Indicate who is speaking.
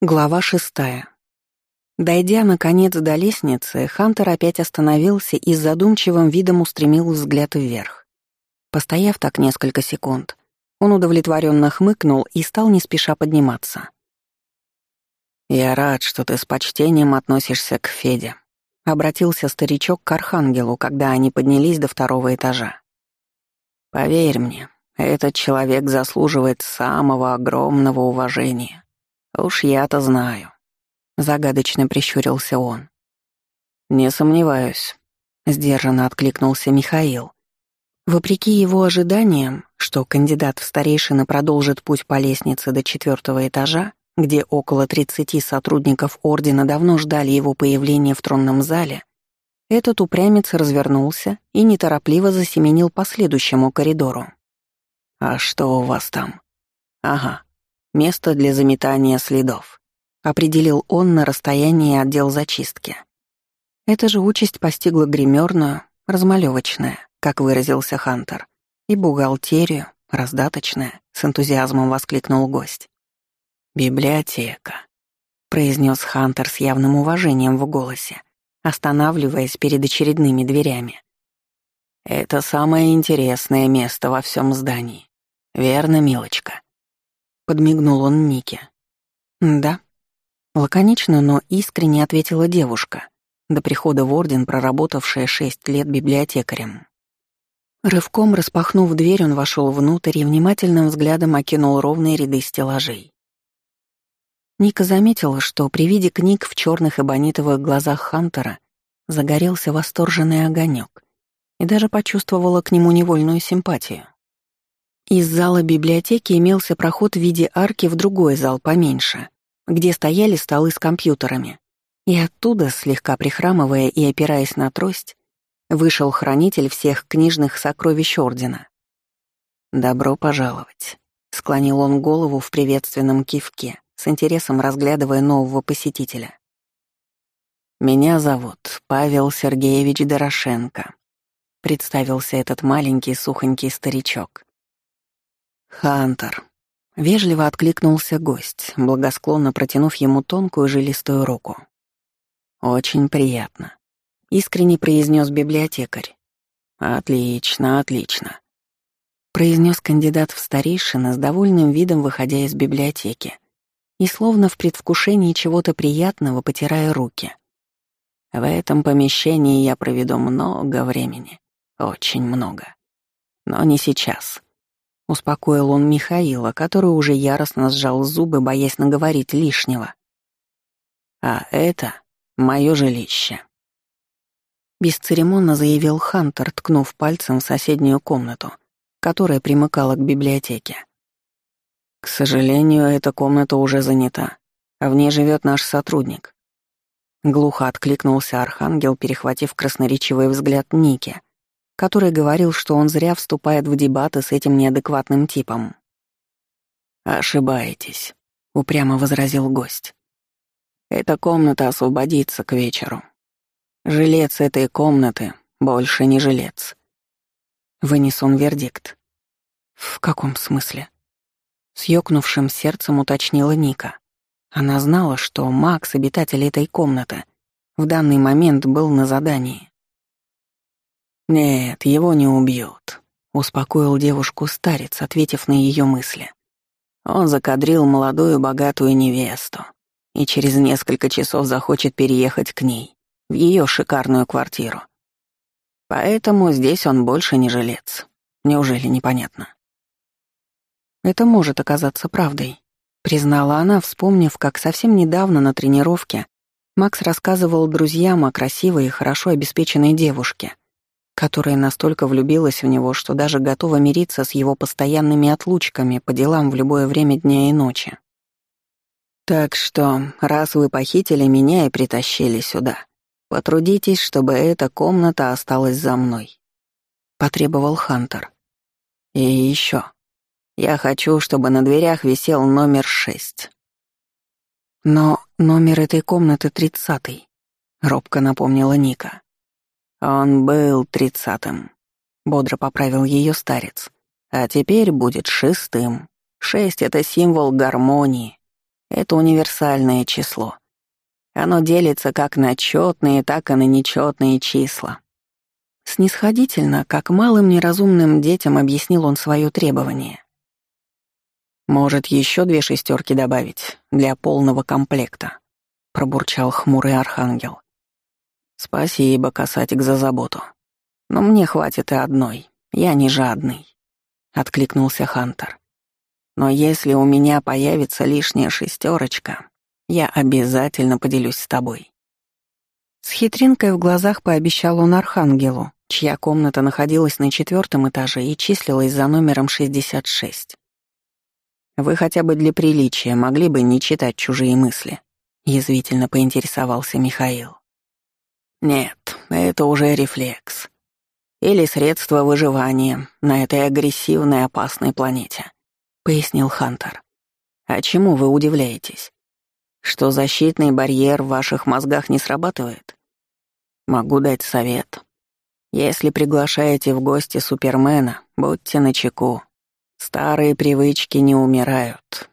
Speaker 1: Глава шестая. Дойдя, наконец, до лестницы, Хантер опять остановился и с задумчивым видом устремил взгляд вверх. Постояв так несколько секунд, он удовлетворенно хмыкнул и стал не спеша подниматься. «Я рад, что ты с почтением относишься к Феде», — обратился старичок к Архангелу, когда они поднялись до второго этажа. «Поверь мне, этот человек заслуживает самого огромного уважения. «Уж я-то знаю», — загадочно прищурился он. «Не сомневаюсь», — сдержанно откликнулся Михаил. Вопреки его ожиданиям, что кандидат в старейшины продолжит путь по лестнице до четвертого этажа, где около 30 сотрудников Ордена давно ждали его появления в тронном зале, этот упрямец развернулся и неторопливо засеменил по следующему коридору. «А что у вас там?» «Ага, Место для заметания следов. Определил он на расстоянии отдел зачистки. Эта же участь постигла гримерную, размалевочная, как выразился Хантер, и бухгалтерию, раздаточная, с энтузиазмом воскликнул гость. «Библиотека», — произнес Хантер с явным уважением в голосе, останавливаясь перед очередными дверями. «Это самое интересное место во всем здании. Верно, милочка?» Подмигнул он Нике. «Да». Лаконично, но искренне ответила девушка, до прихода в Орден проработавшая шесть лет библиотекарем. Рывком распахнув дверь, он вошел внутрь и внимательным взглядом окинул ровные ряды стеллажей. Ника заметила, что при виде книг в черных эбонитовых глазах Хантера загорелся восторженный огонек и даже почувствовала к нему невольную симпатию. Из зала библиотеки имелся проход в виде арки в другой зал поменьше, где стояли столы с компьютерами. И оттуда, слегка прихрамывая и опираясь на трость, вышел хранитель всех книжных сокровищ Ордена. «Добро пожаловать», — склонил он голову в приветственном кивке, с интересом разглядывая нового посетителя. «Меня зовут Павел Сергеевич Дорошенко», — представился этот маленький сухонький старичок. «Хантер», — вежливо откликнулся гость, благосклонно протянув ему тонкую жилистую руку. «Очень приятно», — искренне произнес библиотекарь. «Отлично, отлично», — произнес кандидат в старейшины с довольным видом, выходя из библиотеки, и словно в предвкушении чего-то приятного, потирая руки. «В этом помещении я проведу много времени, очень много. Но не сейчас». Успокоил он Михаила, который уже яростно сжал зубы, боясь наговорить лишнего. «А это мое жилище», — бесцеремонно заявил Хантер, ткнув пальцем в соседнюю комнату, которая примыкала к библиотеке. «К сожалению, эта комната уже занята, а в ней живет наш сотрудник». Глухо откликнулся Архангел, перехватив красноречивый взгляд Ники, который говорил, что он зря вступает в дебаты с этим неадекватным типом. «Ошибаетесь», — упрямо возразил гость. «Эта комната освободится к вечеру. Жилец этой комнаты больше не жилец». Вынес он вердикт. «В каком смысле?» С ёкнувшим сердцем уточнила Ника. Она знала, что Макс, обитатель этой комнаты, в данный момент был на задании. «Нет, его не убьют», — успокоил девушку старец, ответив на ее мысли. Он закадрил молодую богатую невесту и через несколько часов захочет переехать к ней, в ее шикарную квартиру. Поэтому здесь он больше не жилец. Неужели непонятно? Это может оказаться правдой, признала она, вспомнив, как совсем недавно на тренировке Макс рассказывал друзьям о красивой и хорошо обеспеченной девушке, которая настолько влюбилась в него, что даже готова мириться с его постоянными отлучками по делам в любое время дня и ночи. Так что, раз вы похитили меня и притащили сюда, потрудитесь, чтобы эта комната осталась за мной», — потребовал Хантер. «И еще. Я хочу, чтобы на дверях висел номер шесть». «Но номер этой комнаты тридцатый», — робко напомнила Ника. «Он был тридцатым», — бодро поправил ее старец. «А теперь будет шестым. Шесть — это символ гармонии. Это универсальное число. Оно делится как на четные, так и на нечетные числа. Снисходительно, как малым неразумным детям объяснил он свое требование. «Может, еще две шестерки добавить для полного комплекта?» — пробурчал хмурый архангел. «Спасибо, касатик, за заботу. Но мне хватит и одной. Я не жадный», — откликнулся Хантер. «Но если у меня появится лишняя шестерочка, я обязательно поделюсь с тобой». С хитринкой в глазах пообещал он Архангелу, чья комната находилась на четвертом этаже и числилась за номером 66. «Вы хотя бы для приличия могли бы не читать чужие мысли», — язвительно поинтересовался Михаил. «Нет, это уже рефлекс. Или средство выживания на этой агрессивной опасной планете», — пояснил Хантер. «А чему вы удивляетесь? Что защитный барьер в ваших мозгах не срабатывает? Могу дать совет. Если приглашаете в гости Супермена, будьте начеку. Старые привычки не умирают,